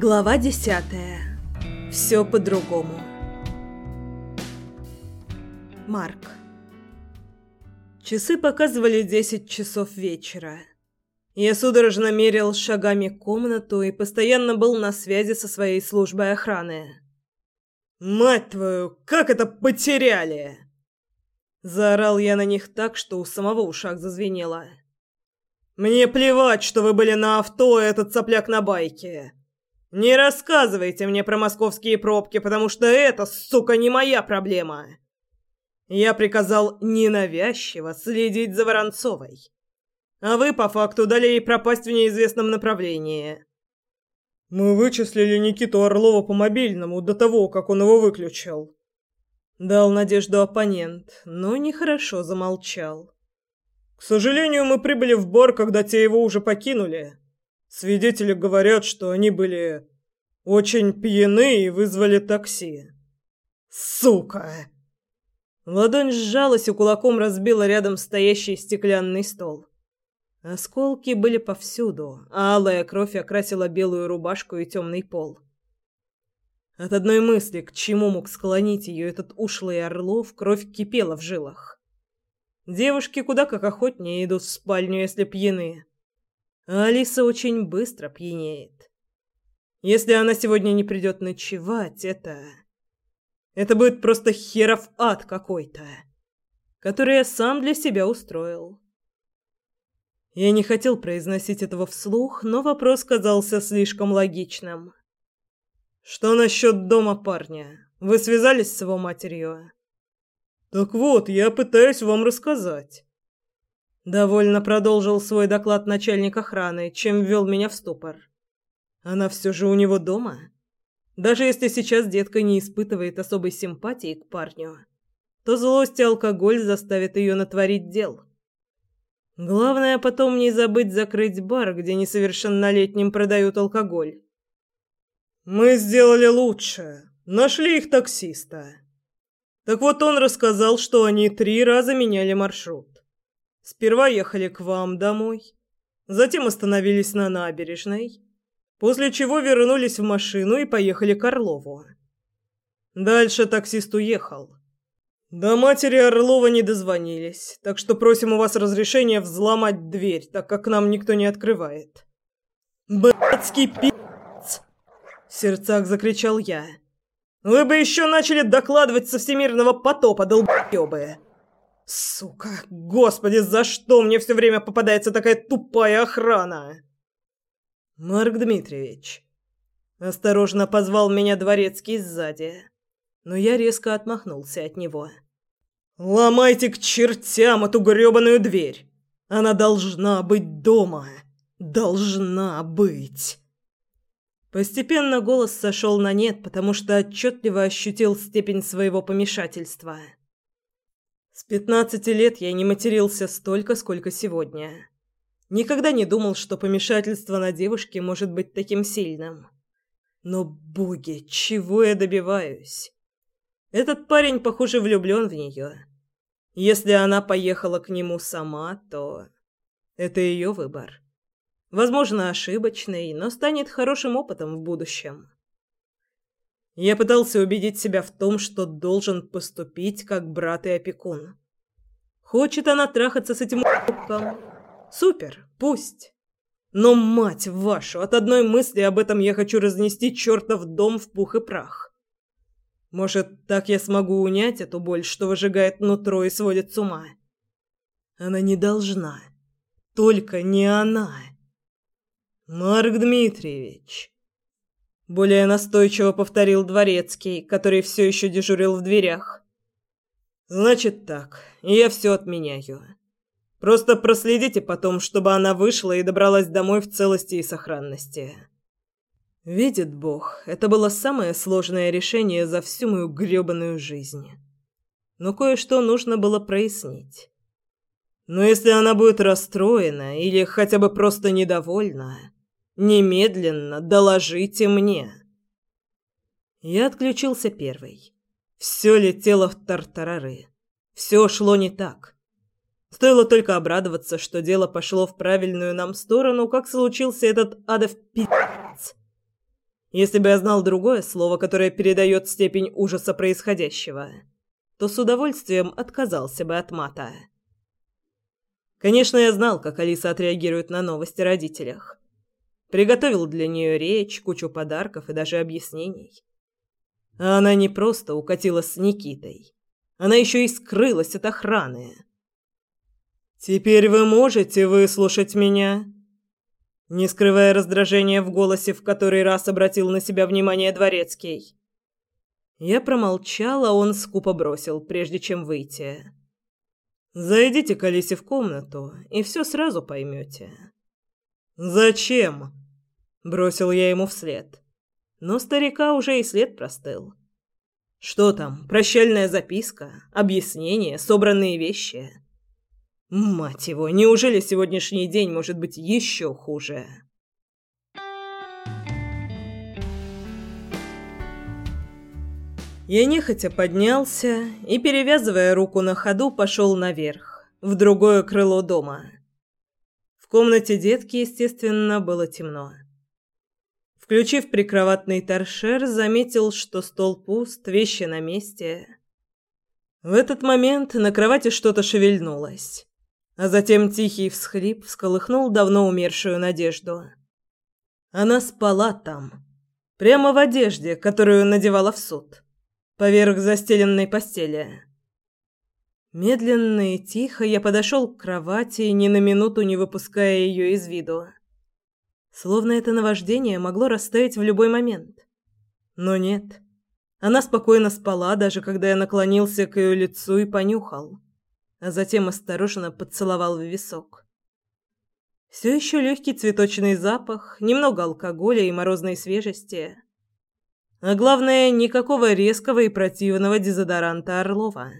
Глава десятая. Все по-другому. Марк. Часы показывали десять часов вечера. Я судорожно мерил шагами комнату и постоянно был на связи со своей службой охраны. «Мать твою, как это потеряли!» Заорал я на них так, что у самого ушах зазвенело. «Мне плевать, что вы были на авто, и этот сопляк на байке. Не рассказывайте мне про московские пробки, потому что это, сука, не моя проблема. Я приказал ненавязчиво следить за Воронцовой. А вы, по факту, дали ей пропасть в неизвестном направлении». «Мы вычислили Никиту Орлова по мобильному до того, как он его выключил», Дал надежду оппонент, но нехорошо замолчал. К сожалению, мы прибыли в бар, когда те его уже покинули. Свидетели говорят, что они были очень пьяны и вызвали такси. Сука! Ладонь сжалась и кулаком разбила рядом стоящий стеклянный стол. Осколки были повсюду, а алая кровь окрасила белую рубашку и темный пол. От одной мысли, к чему мог склонить ее этот ушлый Орлов, кровь кипела в жилах. Девушки куда как охотнее идут в спальню, если пьяны. А Алиса очень быстро пьянеет. Если она сегодня не придет ночевать, это... Это будет просто херов ад какой-то, который я сам для себя устроил. Я не хотел произносить этого вслух, но вопрос казался слишком логичным. Что насчет дома парня? Вы связались с его матерью? Так вот, я пытаюсь вам рассказать. Довольно продолжил свой доклад начальник охраны, чем ввел меня в ступор. Она все же у него дома? Даже если сейчас детка не испытывает особой симпатии к парню, то злость и алкоголь заставят ее натворить дел. Главное потом не забыть закрыть бар, где несовершеннолетним продают алкоголь. Мы сделали лучше. Нашли их таксиста. Так вот он рассказал, что они три раза меняли маршрут. Сперва ехали к вам домой, затем остановились на набережной, после чего вернулись в машину и поехали к Орлову. Дальше таксист уехал. До матери Орлова не дозвонились, так что просим у вас разрешения взломать дверь, так как нам никто не открывает. Блядский пи***! В сердцах закричал я. «Вы бы еще начали докладывать со всемирного потопа, долбоебы!» «Сука! Господи, за что мне все время попадается такая тупая охрана?» «Марк Дмитриевич...» Осторожно позвал меня дворецкий сзади, но я резко отмахнулся от него. «Ломайте к чертям эту грёбаную дверь! Она должна быть дома! Должна быть!» Постепенно голос сошел на нет, потому что отчетливо ощутил степень своего помешательства. С пятнадцати лет я не матерился столько, сколько сегодня. Никогда не думал, что помешательство на девушке может быть таким сильным. Но, боги, чего я добиваюсь? Этот парень, похоже, влюблен в нее. Если она поехала к нему сама, то это ее выбор. Возможно, ошибочный, но станет хорошим опытом в будущем. Я пытался убедить себя в том, что должен поступить как брат и опекун. Хочет она трахаться с этим ***ком? Супер, пусть. Но, мать вашу, от одной мысли об этом я хочу разнести чертов дом в пух и прах. Может, так я смогу унять эту боль, что выжигает нутро и сводит с ума? Она не должна. Только не она. Марк Дмитриевич. Более настойчиво повторил дворецкий, который все еще дежурил в дверях. Значит так, я все отменяю. Просто проследите потом, чтобы она вышла и добралась домой в целости и сохранности. Видит Бог, это было самое сложное решение за всю мою грёбаную жизнь. Но кое-что нужно было прояснить. Но если она будет расстроена или хотя бы просто недовольна, Немедленно доложите мне. Я отключился первый. Все летело в тартарары. Все шло не так. Стоило только обрадоваться, что дело пошло в правильную нам сторону, как случился этот адов пи***ц. Если бы я знал другое слово, которое передает степень ужаса происходящего, то с удовольствием отказался бы от мата. Конечно, я знал, как Алиса отреагирует на новости о родителях. Приготовил для нее речь, кучу подарков и даже объяснений. А она не просто укатила с Никитой. Она еще и скрылась от охраны. «Теперь вы можете выслушать меня?» Не скрывая раздражения в голосе, в который раз обратил на себя внимание Дворецкий. Я промолчал, а он скупо бросил, прежде чем выйти. «Зайдите к Алисе в комнату, и все сразу поймете». «Зачем?» – бросил я ему вслед. Но старика уже и след простыл. Что там, прощальная записка, объяснение, собранные вещи? Мать его, неужели сегодняшний день может быть еще хуже? Я нехотя поднялся и, перевязывая руку на ходу, пошел наверх, в другое крыло дома. В комнате детки, естественно, было темно. Включив прикроватный торшер, заметил, что стол пуст, вещи на месте. В этот момент на кровати что-то шевельнулось, а затем тихий всхлип всколыхнул давно умершую Надежду. Она спала там, прямо в одежде, которую надевала в суд, поверх застеленной постели. Медленно и тихо я подошел к кровати, ни на минуту не выпуская ее из виду. Словно это наваждение могло растаять в любой момент. Но нет. Она спокойно спала, даже когда я наклонился к ее лицу и понюхал, а затем осторожно поцеловал в висок. Все еще легкий цветочный запах, немного алкоголя и морозной свежести. А главное, никакого резкого и противного дезодоранта Орлова.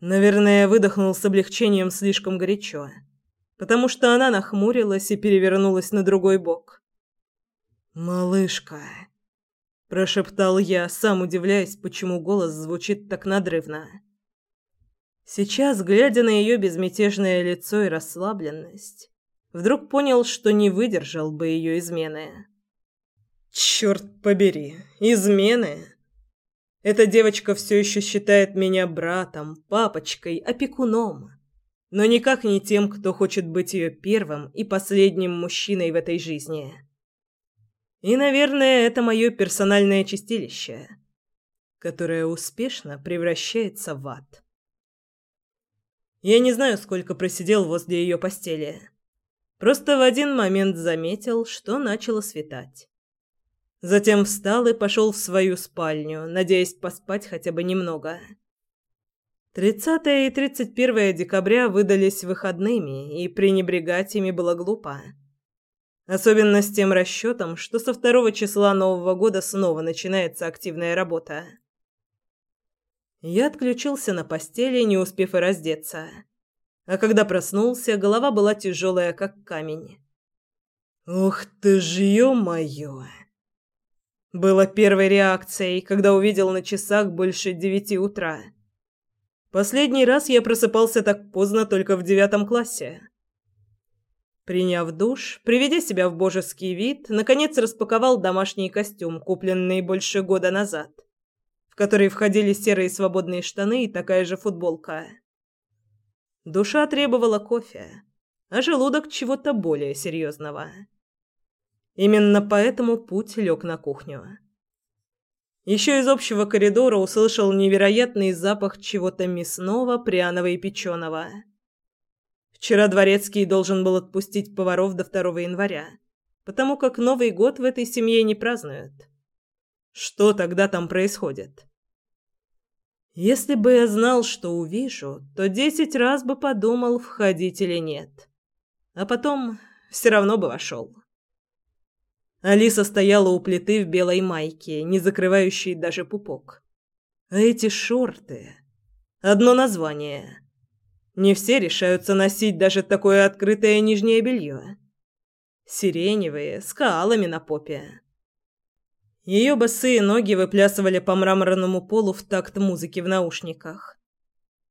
Наверное, выдохнул с облегчением слишком горячо потому что она нахмурилась и перевернулась на другой бок. «Малышка», – прошептал я, сам удивляясь, почему голос звучит так надрывно. Сейчас, глядя на ее безмятежное лицо и расслабленность, вдруг понял, что не выдержал бы ее измены. «Черт побери, измены!» Эта девочка все еще считает меня братом, папочкой, опекуном но никак не тем, кто хочет быть ее первым и последним мужчиной в этой жизни. И, наверное, это мое персональное чистилище, которое успешно превращается в ад. Я не знаю, сколько просидел возле ее постели. Просто в один момент заметил, что начало светать. Затем встал и пошел в свою спальню, надеясь поспать хотя бы немного. 30 и 31 декабря выдались выходными, и пренебрегать ими было глупо. Особенно с тем расчетом, что со второго числа Нового года снова начинается активная работа. Я отключился на постели, не успев и раздеться. А когда проснулся, голова была тяжелая, как камень. «Ух ты ж, ё-моё!» Было первой реакцией, когда увидел на часах больше девяти утра. Последний раз я просыпался так поздно только в девятом классе. Приняв душ, приведя себя в божеский вид, наконец распаковал домашний костюм, купленный больше года назад, в который входили серые свободные штаны и такая же футболка. Душа требовала кофе, а желудок чего-то более серьезного. Именно поэтому путь лег на кухню. Еще из общего коридора услышал невероятный запах чего-то мясного, пряного и печеного. Вчера Дворецкий должен был отпустить поваров до 2 января, потому как Новый год в этой семье не празднуют. Что тогда там происходит? Если бы я знал, что увижу, то десять раз бы подумал, входить или нет. А потом все равно бы вошел. Алиса стояла у плиты в белой майке, не закрывающей даже пупок. А эти шорты... Одно название. Не все решаются носить даже такое открытое нижнее белье. Сиреневые, с каалами на попе. Ее босые ноги выплясывали по мраморному полу в такт музыки в наушниках.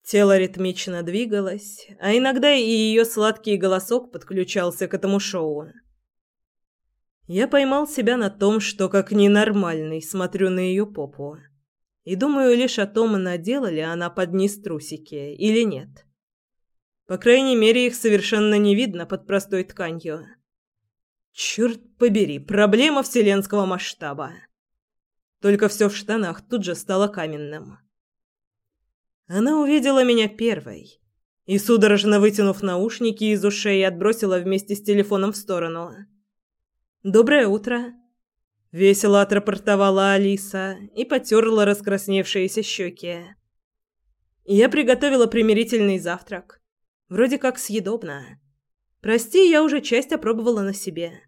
Тело ритмично двигалось, а иногда и ее сладкий голосок подключался к этому шоу. Я поймал себя на том, что как ненормальный смотрю на ее попу. И думаю лишь о том, надела ли она под низ трусики или нет. По крайней мере, их совершенно не видно под простой тканью. Черт побери, проблема вселенского масштаба. Только все в штанах тут же стало каменным. Она увидела меня первой и, судорожно вытянув наушники из ушей, отбросила вместе с телефоном в сторону. «Доброе утро!» Весело отрапортовала Алиса и потерла раскрасневшиеся щеки. «Я приготовила примирительный завтрак. Вроде как съедобно. Прости, я уже часть опробовала на себе».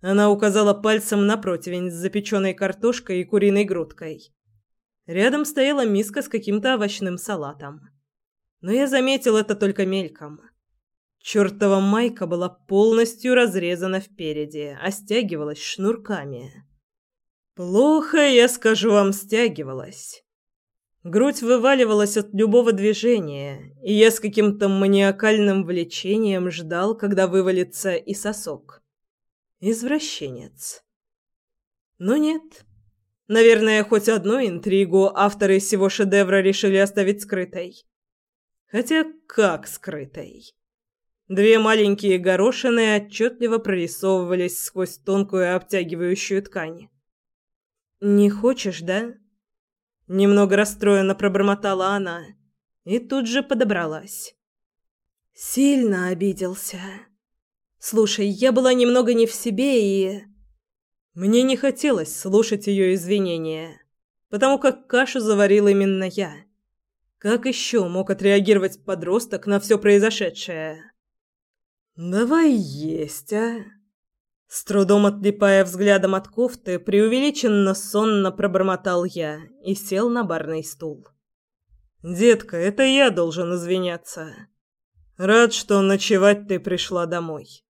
Она указала пальцем на противень с запеченной картошкой и куриной грудкой. Рядом стояла миска с каким-то овощным салатом. Но я заметил это только мельком. Чёртова майка была полностью разрезана впереди, а стягивалась шнурками. Плохо, я скажу вам, стягивалась. Грудь вываливалась от любого движения, и я с каким-то маниакальным влечением ждал, когда вывалится и сосок. Извращенец. Но нет. Наверное, хоть одну интригу авторы всего шедевра решили оставить скрытой. Хотя как скрытой? Две маленькие горошины отчетливо прорисовывались сквозь тонкую обтягивающую ткань. «Не хочешь, да?» Немного расстроенно пробормотала она и тут же подобралась. «Сильно обиделся. Слушай, я была немного не в себе и...» Мне не хотелось слушать ее извинения, потому как кашу заварил именно я. Как еще мог отреагировать подросток на все произошедшее? «Давай есть, а?» С трудом отлипая взглядом от кофты, преувеличенно сонно пробормотал я и сел на барный стул. «Детка, это я должен извиняться. Рад, что ночевать ты пришла домой».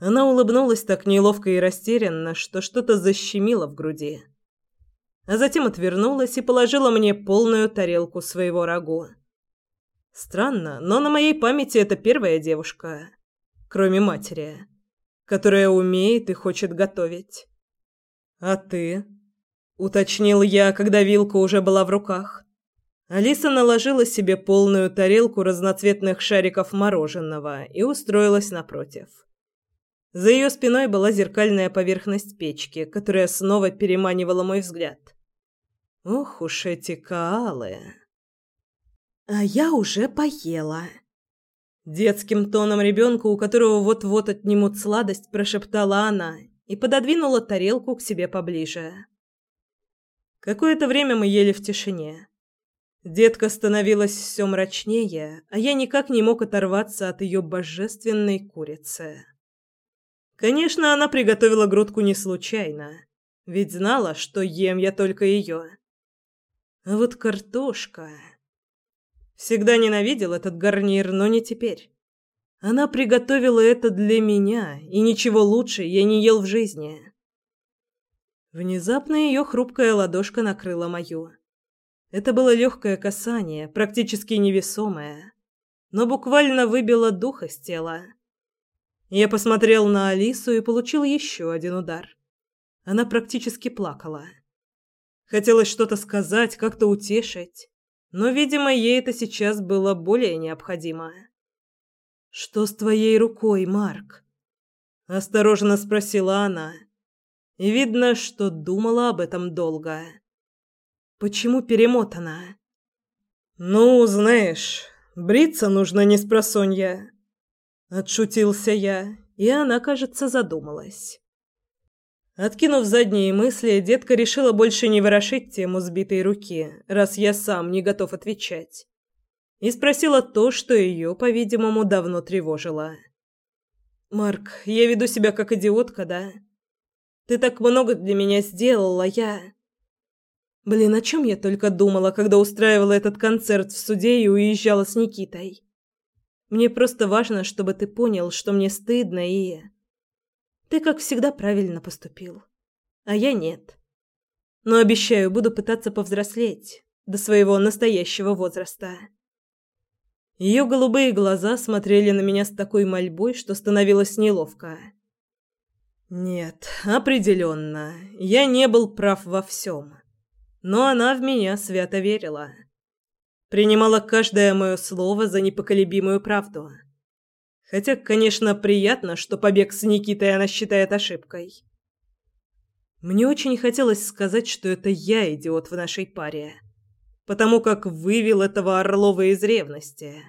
Она улыбнулась так неловко и растерянно, что что-то защемило в груди. А затем отвернулась и положила мне полную тарелку своего рагу. Странно, но на моей памяти это первая девушка, кроме матери, которая умеет и хочет готовить. А ты? уточнил я, когда вилка уже была в руках. Алиса наложила себе полную тарелку разноцветных шариков мороженого и устроилась напротив. За ее спиной была зеркальная поверхность печки, которая снова переманивала мой взгляд. Ох уж эти каалы! А я уже поела. Детским тоном ребенка, у которого вот-вот отнимут сладость, прошептала она и пододвинула тарелку к себе поближе. Какое-то время мы ели в тишине. Детка становилась все мрачнее, а я никак не мог оторваться от ее божественной курицы. Конечно, она приготовила грудку не случайно, ведь знала, что ем я только ее. А вот картошка... Всегда ненавидел этот гарнир, но не теперь. Она приготовила это для меня, и ничего лучше я не ел в жизни. Внезапно ее хрупкая ладошка накрыла мою. Это было легкое касание, практически невесомое, но буквально выбило дух из тела. Я посмотрел на Алису и получил еще один удар. Она практически плакала. Хотелось что-то сказать, как-то утешить, но, видимо, ей это сейчас было более необходимо. «Что с твоей рукой, Марк?» – осторожно спросила она. И видно, что думала об этом долго. «Почему перемотана?» «Ну, знаешь, бриться нужно не с просонья», – отшутился я, и она, кажется, задумалась. Откинув задние мысли, детка решила больше не ворошить тему сбитой руки, раз я сам не готов отвечать. И спросила то, что ее, по-видимому, давно тревожило. «Марк, я веду себя как идиотка, да? Ты так много для меня сделала, я...» Блин, о чем я только думала, когда устраивала этот концерт в суде и уезжала с Никитой. Мне просто важно, чтобы ты понял, что мне стыдно и... Ты, как всегда, правильно поступил. А я нет. Но обещаю, буду пытаться повзрослеть до своего настоящего возраста. Ее голубые глаза смотрели на меня с такой мольбой, что становилось неловко. Нет, определенно, я не был прав во всем. Но она в меня свято верила. Принимала каждое мое слово за непоколебимую правду. Хотя, конечно, приятно, что побег с Никитой она считает ошибкой. Мне очень хотелось сказать, что это я идиот в нашей паре, потому как вывел этого Орлова из ревности,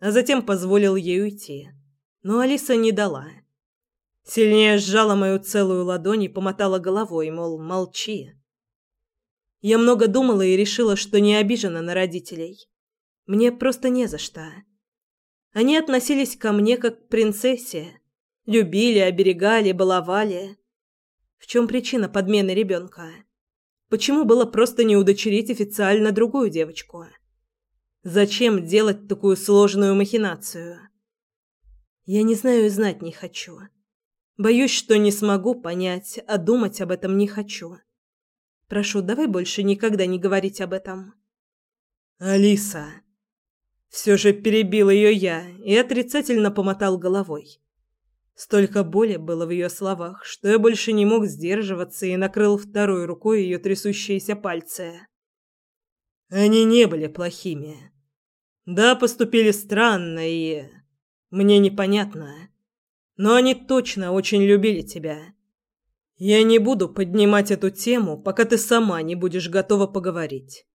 а затем позволил ей уйти. Но Алиса не дала. Сильнее сжала мою целую ладонь и помотала головой, мол, молчи. Я много думала и решила, что не обижена на родителей. Мне просто не за что. Они относились ко мне как к принцессе, любили, оберегали, баловали. В чем причина подмены ребенка? Почему было просто не удочерить официально другую девочку? Зачем делать такую сложную махинацию? Я не знаю и знать не хочу. Боюсь, что не смогу понять, а думать об этом не хочу. Прошу, давай больше никогда не говорить об этом. Алиса. Все же перебил ее я и отрицательно помотал головой. Столько боли было в ее словах, что я больше не мог сдерживаться и накрыл второй рукой ее трясущиеся пальцы. Они не были плохими. Да, поступили странно и... Мне непонятно. Но они точно очень любили тебя. Я не буду поднимать эту тему, пока ты сама не будешь готова поговорить.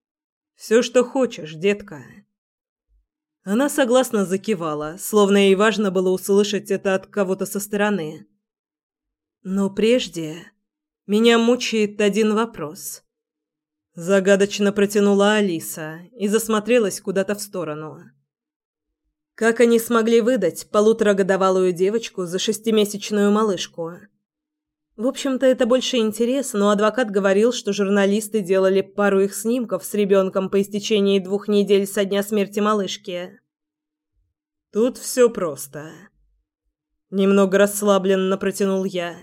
Все, что хочешь, детка. Она согласно закивала, словно ей важно было услышать это от кого-то со стороны. Но прежде меня мучает один вопрос. Загадочно протянула Алиса и засмотрелась куда-то в сторону. Как они смогли выдать полуторагодовалую девочку за шестимесячную малышку? В общем-то, это больше интерес, но адвокат говорил, что журналисты делали пару их снимков с ребенком по истечении двух недель со дня смерти малышки. Тут все просто. Немного расслабленно протянул я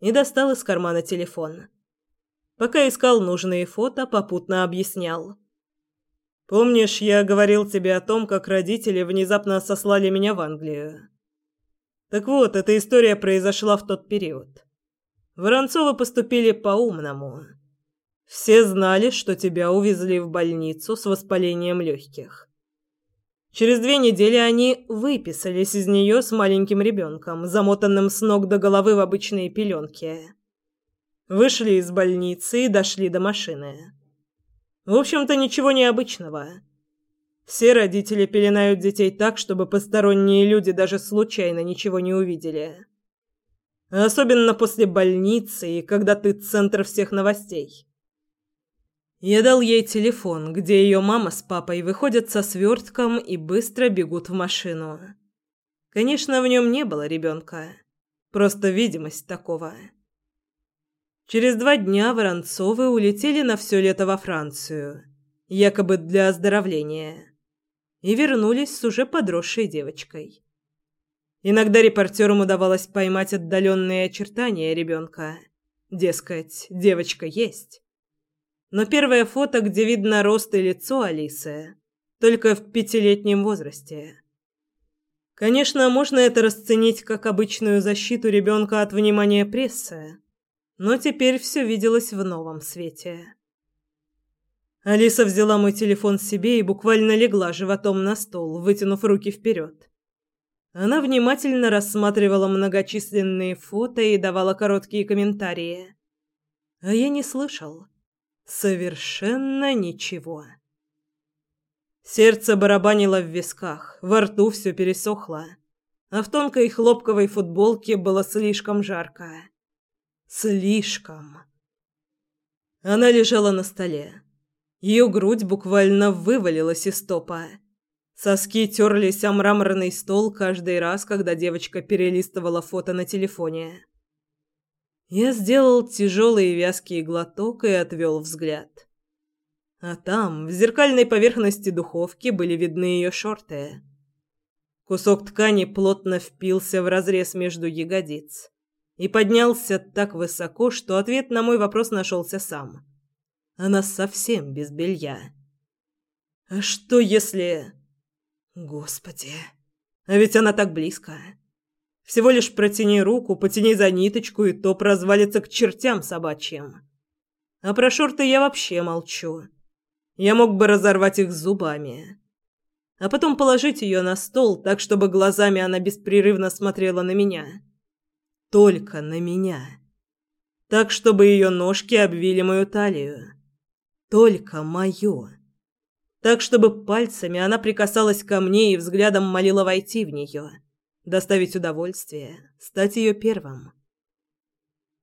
и достал из кармана телефон. Пока искал нужные фото, попутно объяснял. «Помнишь, я говорил тебе о том, как родители внезапно сослали меня в Англию?» Так вот, эта история произошла в тот период. Воронцовы поступили по-умному. Все знали, что тебя увезли в больницу с воспалением легких. Через две недели они выписались из нее с маленьким ребенком, замотанным с ног до головы в обычные пеленки. Вышли из больницы и дошли до машины. В общем-то, ничего необычного. Все родители пеленают детей так, чтобы посторонние люди даже случайно ничего не увидели. Особенно после больницы и когда ты центр всех новостей. Я дал ей телефон, где ее мама с папой выходят со свертком и быстро бегут в машину. Конечно, в нем не было ребенка. Просто видимость такого. Через два дня Воронцовы улетели на все лето во Францию, якобы для оздоровления, и вернулись с уже подросшей девочкой. Иногда репортерам удавалось поймать отдаленные очертания ребенка. Дескать, девочка есть. Но первое фото, где видно рост и лицо Алисы, только в пятилетнем возрасте. Конечно, можно это расценить как обычную защиту ребенка от внимания прессы, но теперь все виделось в новом свете. Алиса взяла мой телефон себе и буквально легла животом на стол, вытянув руки вперед. Она внимательно рассматривала многочисленные фото и давала короткие комментарии. А я не слышал. Совершенно ничего. Сердце барабанило в висках, во рту все пересохло, а в тонкой хлопковой футболке было слишком жарко. Слишком. Она лежала на столе. Ее грудь буквально вывалилась из топа. Соски терлись о мраморный стол каждый раз, когда девочка перелистывала фото на телефоне. Я сделал тяжелый и вязкий глоток и отвел взгляд. А там, в зеркальной поверхности духовки, были видны ее шорты. Кусок ткани плотно впился в разрез между ягодиц и поднялся так высоко, что ответ на мой вопрос нашелся сам. Она совсем без белья. А что если... Господи, а ведь она так близко. Всего лишь протяни руку, потяни за ниточку, и топ развалится к чертям собачьим. А про шорты я вообще молчу. Я мог бы разорвать их зубами. А потом положить ее на стол, так, чтобы глазами она беспрерывно смотрела на меня. Только на меня. Так, чтобы ее ножки обвили мою талию. Только мою. Так, чтобы пальцами она прикасалась ко мне и взглядом молила войти в нее. Доставить удовольствие, стать ее первым.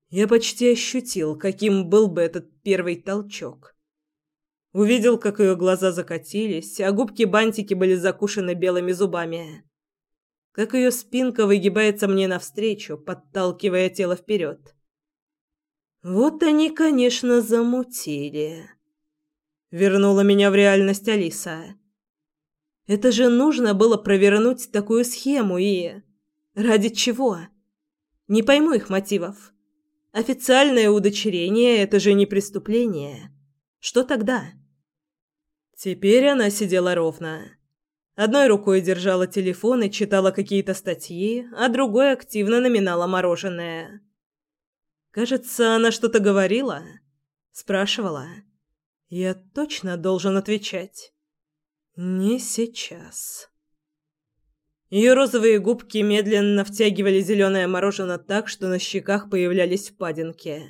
Я почти ощутил, каким был бы этот первый толчок. Увидел, как ее глаза закатились, а губки-бантики были закушены белыми зубами. Как ее спинка выгибается мне навстречу, подталкивая тело вперед. Вот они, конечно, замутили. Вернула меня в реальность Алиса. Это же нужно было провернуть такую схему и... Ради чего? Не пойму их мотивов. Официальное удочерение – это же не преступление. Что тогда? Теперь она сидела ровно. Одной рукой держала телефон и читала какие-то статьи, а другой активно наминала мороженое. Кажется, она что-то говорила. Спрашивала. Я точно должен отвечать. Не сейчас. Ее розовые губки медленно втягивали зеленое мороженое так, что на щеках появлялись впадинки.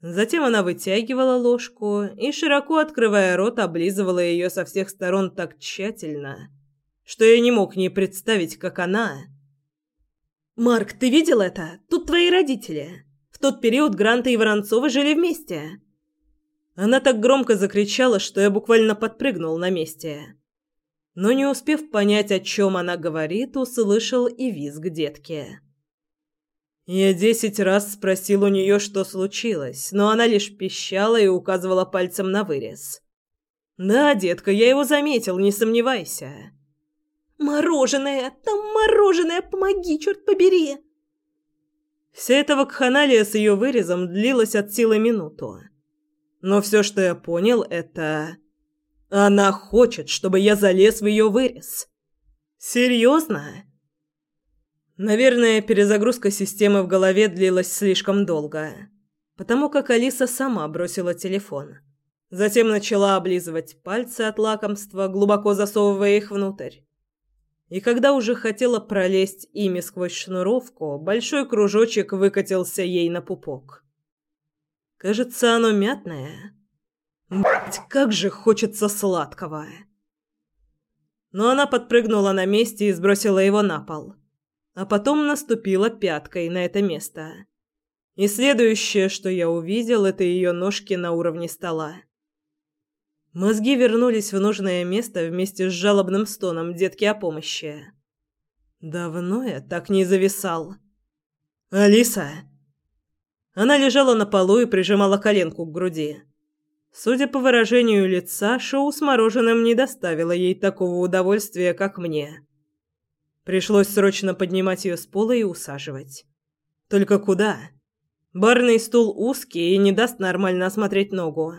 Затем она вытягивала ложку и, широко открывая рот, облизывала ее со всех сторон так тщательно, что я не мог не представить, как она... «Марк, ты видел это? Тут твои родители. В тот период Гранта и Воронцова жили вместе». Она так громко закричала, что я буквально подпрыгнул на месте но не успев понять, о чем она говорит, услышал и визг детки. Я десять раз спросил у нее, что случилось, но она лишь пищала и указывала пальцем на вырез. «Да, детка, я его заметил, не сомневайся». «Мороженое! Там мороженое! Помоги, черт побери!» Вся эта вакханалия с ее вырезом длилась от силы минуту. Но все, что я понял, это... Она хочет, чтобы я залез в ее вырез. Серьезно? Наверное, перезагрузка системы в голове длилась слишком долго, потому как Алиса сама бросила телефон. Затем начала облизывать пальцы от лакомства, глубоко засовывая их внутрь. И когда уже хотела пролезть ими сквозь шнуровку, большой кружочек выкатился ей на пупок. Кажется, оно мятное. Блять, как же хочется сладкого. Но она подпрыгнула на месте и сбросила его на пол. А потом наступила пяткой на это место. И следующее, что я увидел, это ее ножки на уровне стола. Мозги вернулись в нужное место вместе с жалобным стоном детки о помощи. Давно я так не зависал. «Алиса!» Она лежала на полу и прижимала коленку к груди. Судя по выражению лица, шоу с мороженым не доставило ей такого удовольствия, как мне. Пришлось срочно поднимать ее с пола и усаживать. Только куда? Барный стул узкий и не даст нормально осмотреть ногу.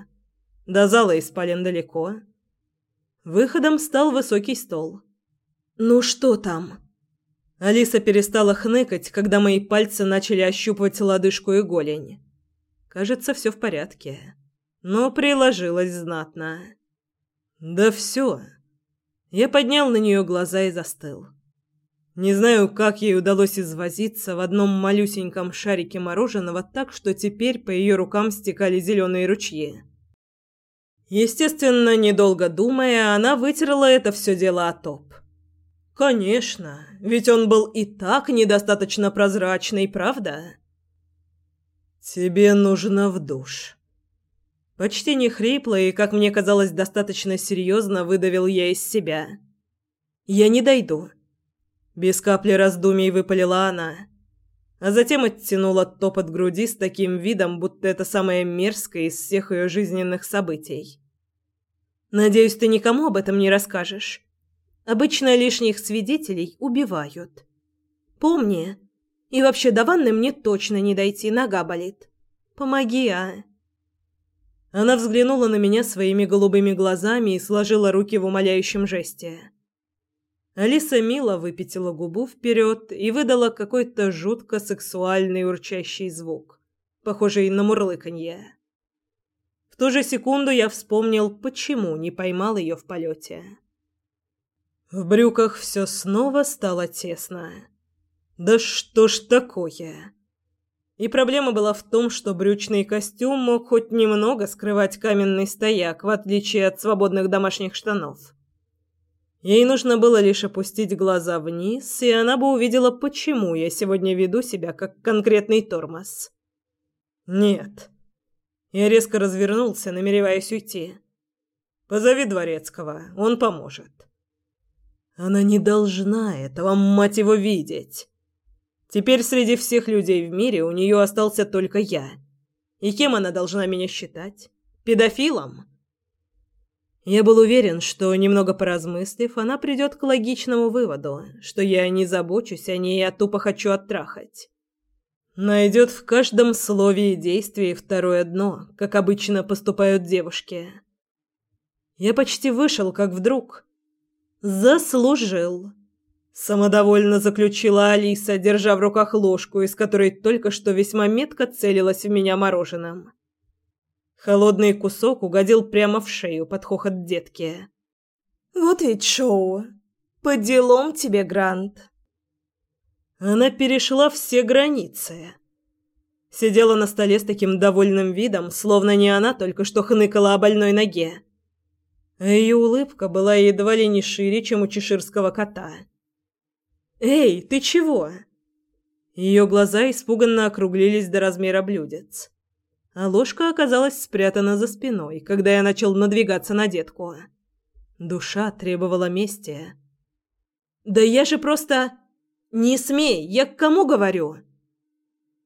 До зала и спален далеко. Выходом стал высокий стол. «Ну что там?» Алиса перестала хныкать, когда мои пальцы начали ощупывать лодыжку и голень. Кажется, все в порядке но приложилась знатно. Да все. Я поднял на нее глаза и застыл. Не знаю, как ей удалось извозиться в одном малюсеньком шарике мороженого так, что теперь по ее рукам стекали зеленые ручьи. Естественно, недолго думая, она вытерла это все дело о топ. Конечно, ведь он был и так недостаточно прозрачный, правда? Тебе нужно в душ. Почти не хрипло и, как мне казалось, достаточно серьезно выдавил я из себя. «Я не дойду». Без капли раздумий выпалила она, а затем оттянула топ от груди с таким видом, будто это самое мерзкое из всех ее жизненных событий. «Надеюсь, ты никому об этом не расскажешь. Обычно лишних свидетелей убивают. Помни. И вообще до ванны мне точно не дойти, нога болит. Помоги, а!» Она взглянула на меня своими голубыми глазами и сложила руки в умоляющем жесте. Алиса мило выпятила губу вперед и выдала какой-то жутко сексуальный урчащий звук, похожий на мурлыканье. В ту же секунду я вспомнил, почему не поймал ее в полете. В брюках все снова стало тесно. Да что ж такое? И проблема была в том, что брючный костюм мог хоть немного скрывать каменный стояк, в отличие от свободных домашних штанов. Ей нужно было лишь опустить глаза вниз, и она бы увидела, почему я сегодня веду себя как конкретный тормоз. Нет. Я резко развернулся, намереваясь уйти. Позови дворецкого, он поможет. Она не должна этого, мать его, видеть. Теперь среди всех людей в мире у нее остался только я. И кем она должна меня считать? Педофилом? Я был уверен, что, немного поразмыслив, она придет к логичному выводу, что я не забочусь о ней, а тупо хочу оттрахать. Найдет в каждом слове и действии второе дно, как обычно поступают девушки. Я почти вышел, как вдруг. Заслужил. Самодовольно заключила Алиса, держа в руках ложку, из которой только что весьма метко целилась в меня мороженым. Холодный кусок угодил прямо в шею под хохот детки. «Вот ведь шоу! По делам тебе, Грант!» Она перешла все границы. Сидела на столе с таким довольным видом, словно не она только что хныкала о больной ноге. Ее улыбка была едва ли не шире, чем у чеширского кота. «Эй, ты чего?» Ее глаза испуганно округлились до размера блюдец а ложка оказалась спрятана за спиной, когда я начал надвигаться на детку. Душа требовала мести. «Да я же просто... Не смей! Я к кому говорю?»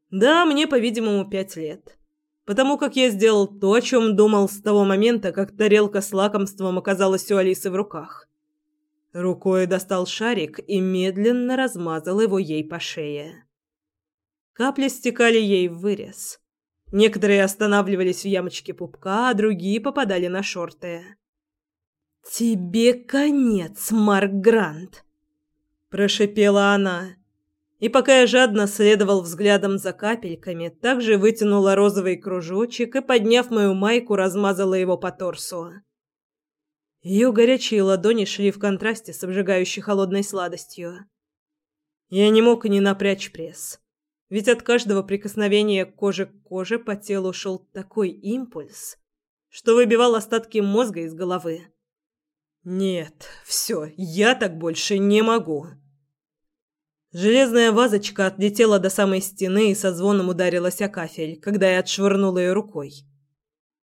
«Да, мне, по-видимому, пять лет. Потому как я сделал то, о чем думал с того момента, как тарелка с лакомством оказалась у Алисы в руках. Рукой достал шарик и медленно размазал его ей по шее. Капли стекали ей в вырез». Некоторые останавливались в ямочке пупка, а другие попадали на шорты. «Тебе конец, Марк Грант!» – прошипела она. И пока я жадно следовал взглядом за капельками, также вытянула розовый кружочек и, подняв мою майку, размазала его по торсу. Ее горячие ладони шли в контрасте с обжигающей холодной сладостью. Я не мог не напрячь пресс. Ведь от каждого прикосновения кожи к коже по телу шел такой импульс, что выбивал остатки мозга из головы. Нет, все, я так больше не могу. Железная вазочка отлетела до самой стены и со звоном ударилась о кафель, когда я отшвырнула ее рукой.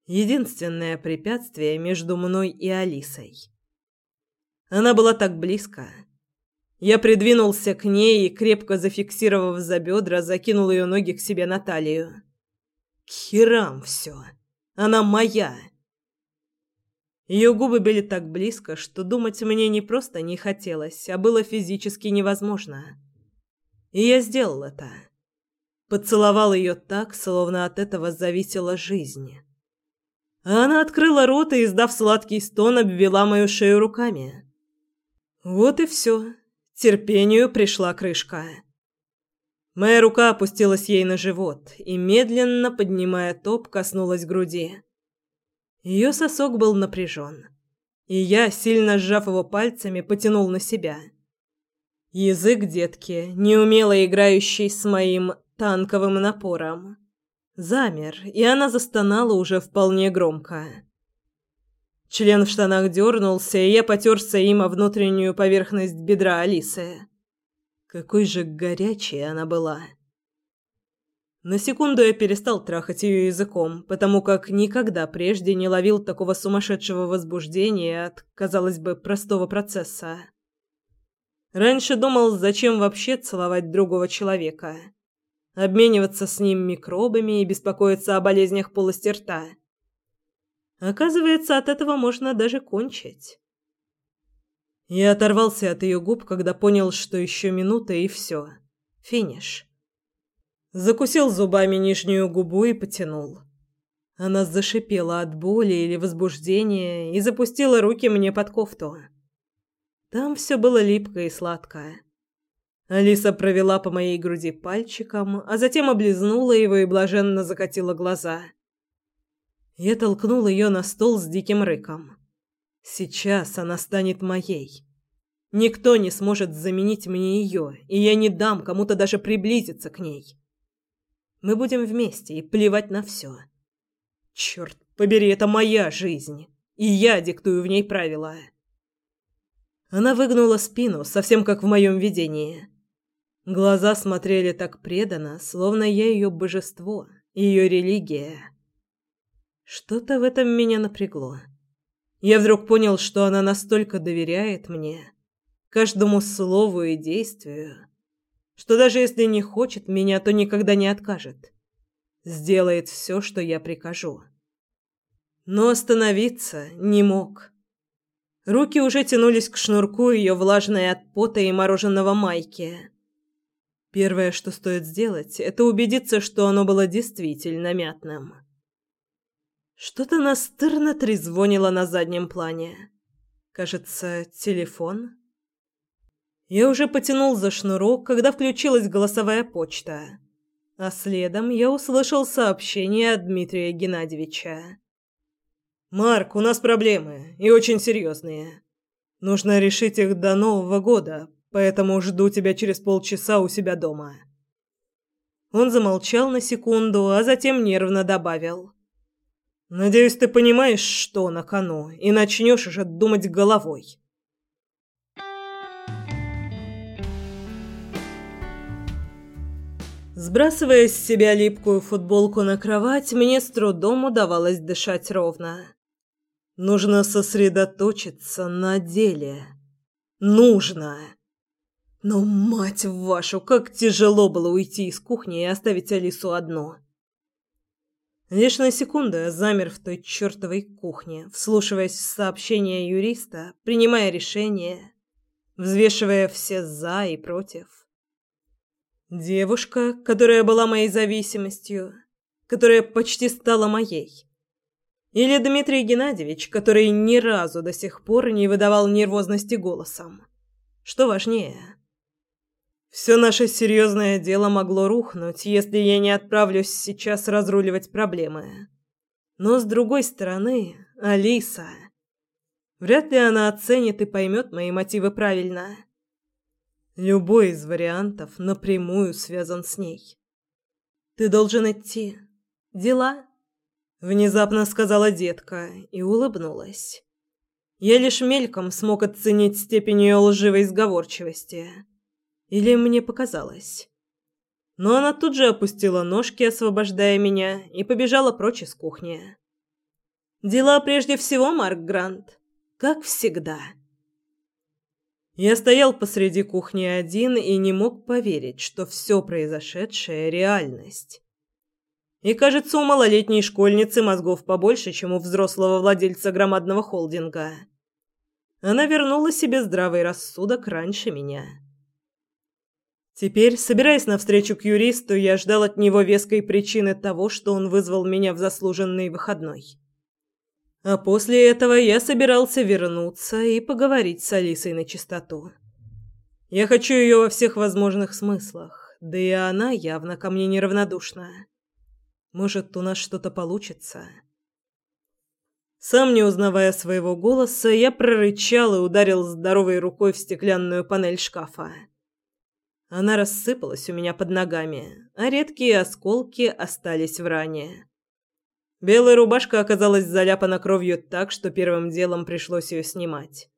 Единственное препятствие между мной и Алисой. Она была так близко, я придвинулся к ней и, крепко зафиксировав за бедра, закинул ее ноги к себе на талию. К херам все. Она моя. Ее губы были так близко, что думать мне не просто не хотелось, а было физически невозможно. И я сделал это. Поцеловал ее так, словно от этого зависела жизнь. Она открыла рот и, издав сладкий стон, обвела мою шею руками. Вот и все. Терпению пришла крышка. Моя рука опустилась ей на живот и, медленно поднимая топ, коснулась груди. Ее сосок был напряжен, и я, сильно сжав его пальцами, потянул на себя. Язык детки, неумело играющий с моим танковым напором, замер, и она застонала уже вполне громко. Член в штанах дернулся, и я потерся им о внутреннюю поверхность бедра Алисы. Какой же горячей она была. На секунду я перестал трахать ее языком, потому как никогда прежде не ловил такого сумасшедшего возбуждения от, казалось бы, простого процесса. Раньше думал, зачем вообще целовать другого человека, обмениваться с ним микробами и беспокоиться о болезнях полости рта. Оказывается, от этого можно даже кончить. Я оторвался от ее губ, когда понял, что еще минута и все. Финиш. Закусил зубами нижнюю губу и потянул. Она зашипела от боли или возбуждения и запустила руки мне под кофту. Там все было липкое и сладкое. Алиса провела по моей груди пальчиком, а затем облизнула его и блаженно закатила глаза. Я толкнул ее на стол с диким рыком. Сейчас она станет моей. Никто не сможет заменить мне ее, и я не дам кому-то даже приблизиться к ней. Мы будем вместе и плевать на все. Черт побери, это моя жизнь, и я диктую в ней правила. Она выгнула спину, совсем как в моем видении. Глаза смотрели так преданно, словно я ее божество, ее религия. Что-то в этом меня напрягло. Я вдруг понял, что она настолько доверяет мне, каждому слову и действию, что даже если не хочет меня, то никогда не откажет. Сделает все, что я прикажу. Но остановиться не мог. Руки уже тянулись к шнурку ее влажной от пота и мороженого майки. Первое, что стоит сделать, это убедиться, что оно было действительно мятным. Что-то настырно трезвонило на заднем плане. Кажется, телефон. Я уже потянул за шнурок, когда включилась голосовая почта. А следом я услышал сообщение от Дмитрия Геннадьевича. «Марк, у нас проблемы, и очень серьезные. Нужно решить их до Нового года, поэтому жду тебя через полчаса у себя дома». Он замолчал на секунду, а затем нервно добавил. «Надеюсь, ты понимаешь, что на кону, и начнешь уже думать головой». Сбрасывая с себя липкую футболку на кровать, мне с трудом удавалось дышать ровно. Нужно сосредоточиться на деле. Нужно. Но, мать вашу, как тяжело было уйти из кухни и оставить Алису одну. Лишь на секунду замер в той чертовой кухне, вслушиваясь в сообщения юриста, принимая решения, взвешивая все «за» и «против». Девушка, которая была моей зависимостью, которая почти стала моей. Или Дмитрий Геннадьевич, который ни разу до сих пор не выдавал нервозности голосом. Что важнее? Все наше серьезное дело могло рухнуть, если я не отправлюсь сейчас разруливать проблемы. Но с другой стороны, Алиса... Вряд ли она оценит и поймет мои мотивы правильно. Любой из вариантов напрямую связан с ней. Ты должен идти. Дела? Внезапно сказала детка и улыбнулась. Я лишь мельком смог оценить степень ее лживой сговорчивости. Или мне показалось. Но она тут же опустила ножки, освобождая меня, и побежала прочь из кухни. Дела прежде всего, Марк Грант, как всегда. Я стоял посреди кухни один и не мог поверить, что все произошедшее – реальность. И, кажется, у малолетней школьницы мозгов побольше, чем у взрослого владельца громадного холдинга. Она вернула себе здравый рассудок раньше меня. Теперь, собираясь навстречу к юристу, я ждал от него веской причины того, что он вызвал меня в заслуженный выходной. А после этого я собирался вернуться и поговорить с Алисой на чистоту. Я хочу ее во всех возможных смыслах, да и она явно ко мне неравнодушна. Может, у нас что-то получится. Сам не узнавая своего голоса, я прорычал и ударил здоровой рукой в стеклянную панель шкафа. Она рассыпалась у меня под ногами, а редкие осколки остались в ране. Белая рубашка оказалась заляпана кровью так, что первым делом пришлось ее снимать.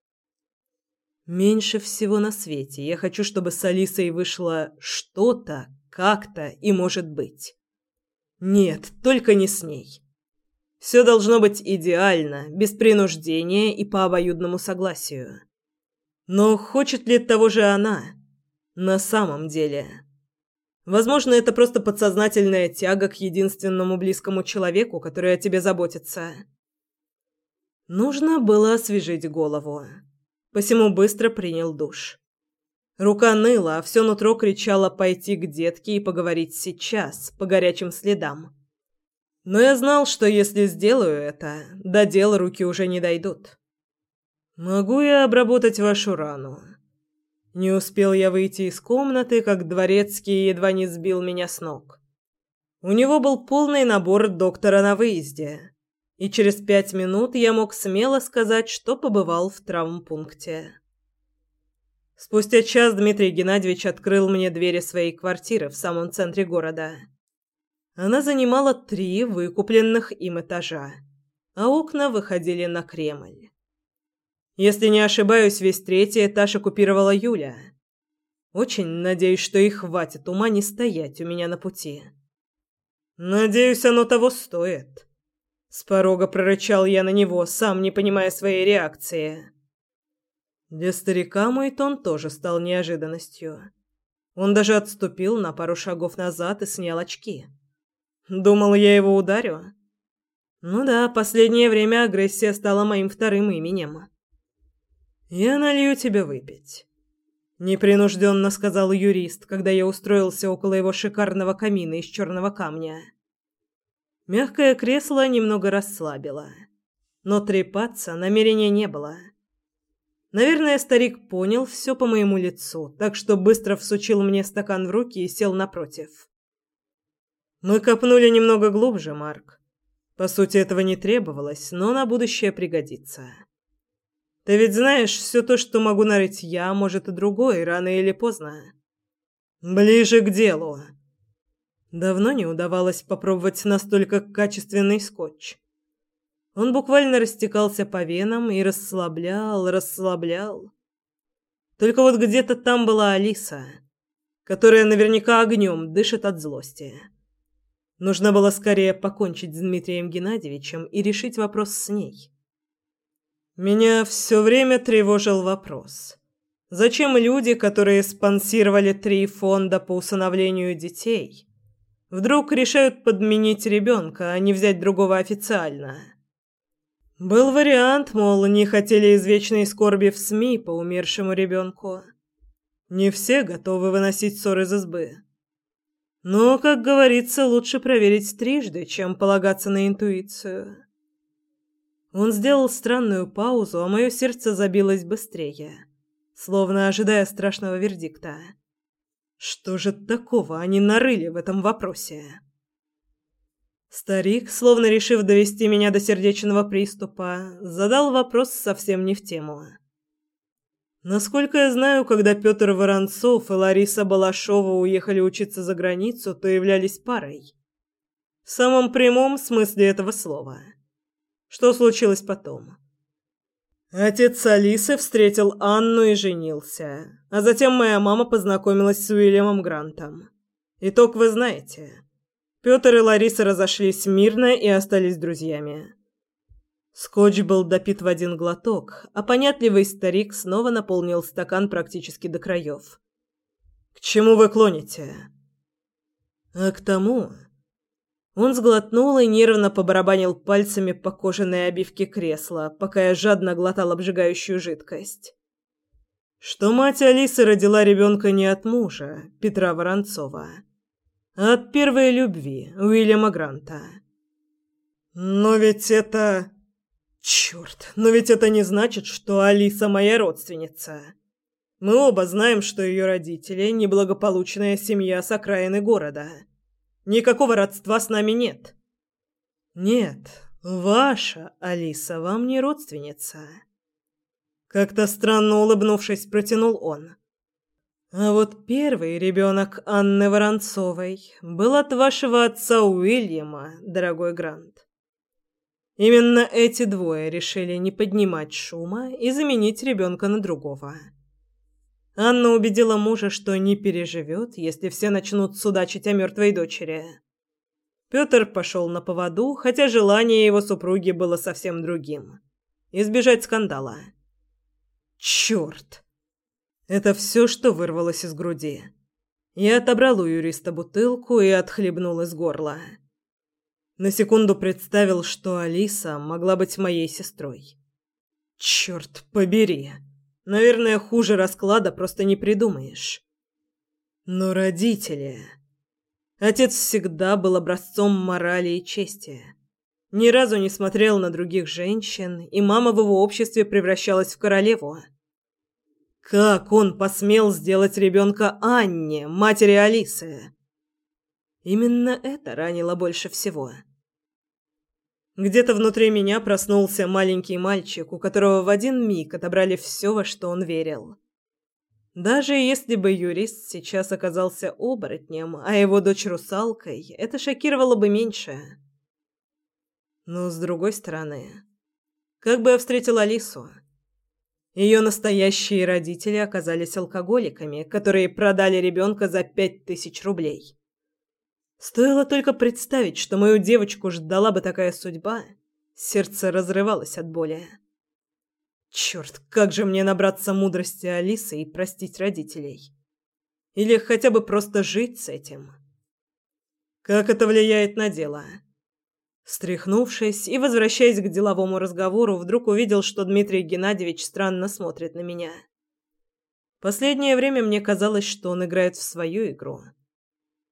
Меньше всего на свете я хочу, чтобы с Алисой вышло что-то, как-то и может быть. Нет, только не с ней. Все должно быть идеально, без принуждения и по обоюдному согласию. Но хочет ли того же она? На самом деле... Возможно, это просто подсознательная тяга к единственному близкому человеку, который о тебе заботится. Нужно было освежить голову. Посему быстро принял душ. Рука ныла, а все нутро кричало пойти к детке и поговорить сейчас, по горячим следам. Но я знал, что если сделаю это, до дела руки уже не дойдут. «Могу я обработать вашу рану?» Не успел я выйти из комнаты, как дворецкий едва не сбил меня с ног. У него был полный набор доктора на выезде, и через пять минут я мог смело сказать, что побывал в травмпункте. Спустя час Дмитрий Геннадьевич открыл мне двери своей квартиры в самом центре города. Она занимала три выкупленных им этажа, а окна выходили на Кремль. Если не ошибаюсь, весь третий этаж оккупировала Юля. Очень надеюсь, что ей хватит ума не стоять у меня на пути. Надеюсь, оно того стоит. С порога прорычал я на него, сам не понимая своей реакции. Для старика мой тон тоже стал неожиданностью. Он даже отступил на пару шагов назад и снял очки. Думал, я его ударю? Ну да, последнее время агрессия стала моим вторым именем. «Я налью тебе выпить», — непринужденно сказал юрист, когда я устроился около его шикарного камина из черного камня. Мягкое кресло немного расслабило, но трепаться намерения не было. Наверное, старик понял все по моему лицу, так что быстро всучил мне стакан в руки и сел напротив. Мы копнули немного глубже, Марк. По сути, этого не требовалось, но на будущее пригодится. Ты ведь знаешь, все то, что могу нарыть я, может и другой, рано или поздно. Ближе к делу. Давно не удавалось попробовать настолько качественный скотч. Он буквально растекался по венам и расслаблял, расслаблял. Только вот где-то там была Алиса, которая наверняка огнем дышит от злости. Нужно было скорее покончить с Дмитрием Геннадьевичем и решить вопрос с ней. Меня все время тревожил вопрос. Зачем люди, которые спонсировали три фонда по усыновлению детей, вдруг решают подменить ребенка, а не взять другого официально? Был вариант, мол, не хотели извечной скорби в СМИ по умершему ребенку. Не все готовы выносить ссор из избы. Но, как говорится, лучше проверить трижды, чем полагаться на интуицию. Он сделал странную паузу, а мое сердце забилось быстрее, словно ожидая страшного вердикта. Что же такого они нарыли в этом вопросе? Старик, словно решив довести меня до сердечного приступа, задал вопрос совсем не в тему. Насколько я знаю, когда Петр Воронцов и Лариса Балашова уехали учиться за границу, то являлись парой. В самом прямом смысле этого слова – что случилось потом? Отец Алисы встретил Анну и женился, а затем моя мама познакомилась с Уильямом Грантом. Итог вы знаете. Пётр и Лариса разошлись мирно и остались друзьями. Скотч был допит в один глоток, а понятливый старик снова наполнил стакан практически до краев. «К чему вы клоните?» «А к тому, он сглотнул и нервно побарабанил пальцами по кожаной обивке кресла, пока я жадно глотал обжигающую жидкость. Что мать Алисы родила ребенка не от мужа, Петра Воронцова, от первой любви, Уильяма Гранта. Но ведь это... Черт, но ведь это не значит, что Алиса моя родственница. Мы оба знаем, что ее родители – неблагополучная семья с окраины города – Никакого родства с нами нет. Нет, ваша Алиса вам не родственница. Как-то странно улыбнувшись, протянул он. А вот первый ребенок Анны Воронцовой был от вашего отца Уильяма, дорогой Грант. Именно эти двое решили не поднимать шума и заменить ребенка на другого. Анна убедила мужа, что не переживет, если все начнут судачить о мертвой дочери. Петр пошел на поводу, хотя желание его супруги было совсем другим – избежать скандала. Черт! Это все, что вырвалось из груди. Я отобрал у юриста бутылку и отхлебнул из горла. На секунду представил, что Алиса могла быть моей сестрой. Черт побери! Наверное, хуже расклада просто не придумаешь. Но родители... Отец всегда был образцом морали и чести. Ни разу не смотрел на других женщин, и мама в его обществе превращалась в королеву. Как он посмел сделать ребенка Анне, матери Алисы? Именно это ранило больше всего. Где-то внутри меня проснулся маленький мальчик, у которого в один миг отобрали все, во что он верил. Даже если бы юрист сейчас оказался оборотнем, а его дочь русалкой, это шокировало бы меньше. Но с другой стороны, как бы я встретил Алису? Ее настоящие родители оказались алкоголиками, которые продали ребенка за пять тысяч рублей. Стоило только представить, что мою девочку ждала бы такая судьба, сердце разрывалось от боли. Черт, как же мне набраться мудрости Алисы и простить родителей? Или хотя бы просто жить с этим? Как это влияет на дело? Стряхнувшись и возвращаясь к деловому разговору, вдруг увидел, что Дмитрий Геннадьевич странно смотрит на меня. Последнее время мне казалось, что он играет в свою игру.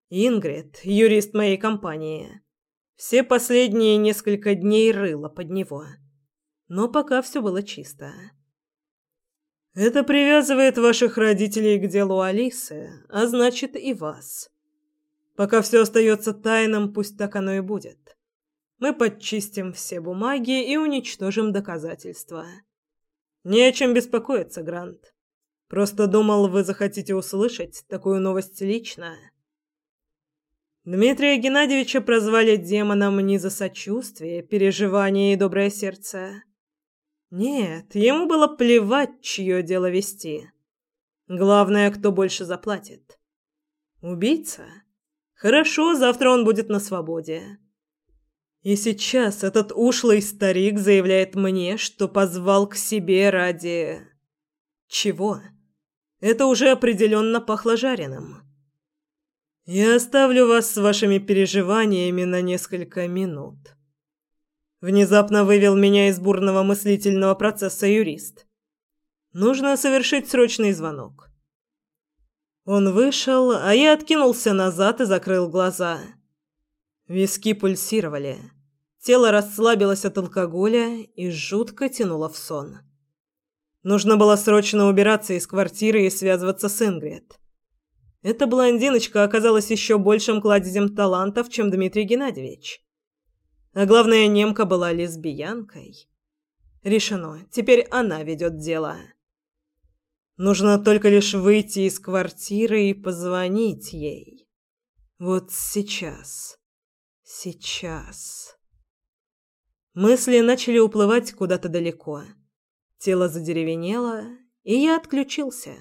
Ингрид, юрист моей компании, все последние несколько дней рыла под него но пока все было чисто. Это привязывает ваших родителей к делу Алисы, а значит и вас. Пока все остается тайным, пусть так оно и будет. Мы подчистим все бумаги и уничтожим доказательства. Не о чем беспокоиться, Грант. Просто думал, вы захотите услышать такую новость лично. Дмитрия Геннадьевича прозвали демоном не за сочувствие, переживание и доброе сердце, нет, ему было плевать, чье дело вести. Главное, кто больше заплатит. Убийца? Хорошо, завтра он будет на свободе. И сейчас этот ушлый старик заявляет мне, что позвал к себе ради... Чего? Это уже определенно пахло жареным. Я оставлю вас с вашими переживаниями на несколько минут. Внезапно вывел меня из бурного мыслительного процесса юрист. Нужно совершить срочный звонок. Он вышел, а я откинулся назад и закрыл глаза. Виски пульсировали. Тело расслабилось от алкоголя и жутко тянуло в сон. Нужно было срочно убираться из квартиры и связываться с Ингрид. Эта блондиночка оказалась еще большим кладезем талантов, чем Дмитрий Геннадьевич. А главное, немка была лесбиянкой. Решено. Теперь она ведет дело. Нужно только лишь выйти из квартиры и позвонить ей. Вот сейчас. Сейчас. Мысли начали уплывать куда-то далеко. Тело задеревенело, и я отключился.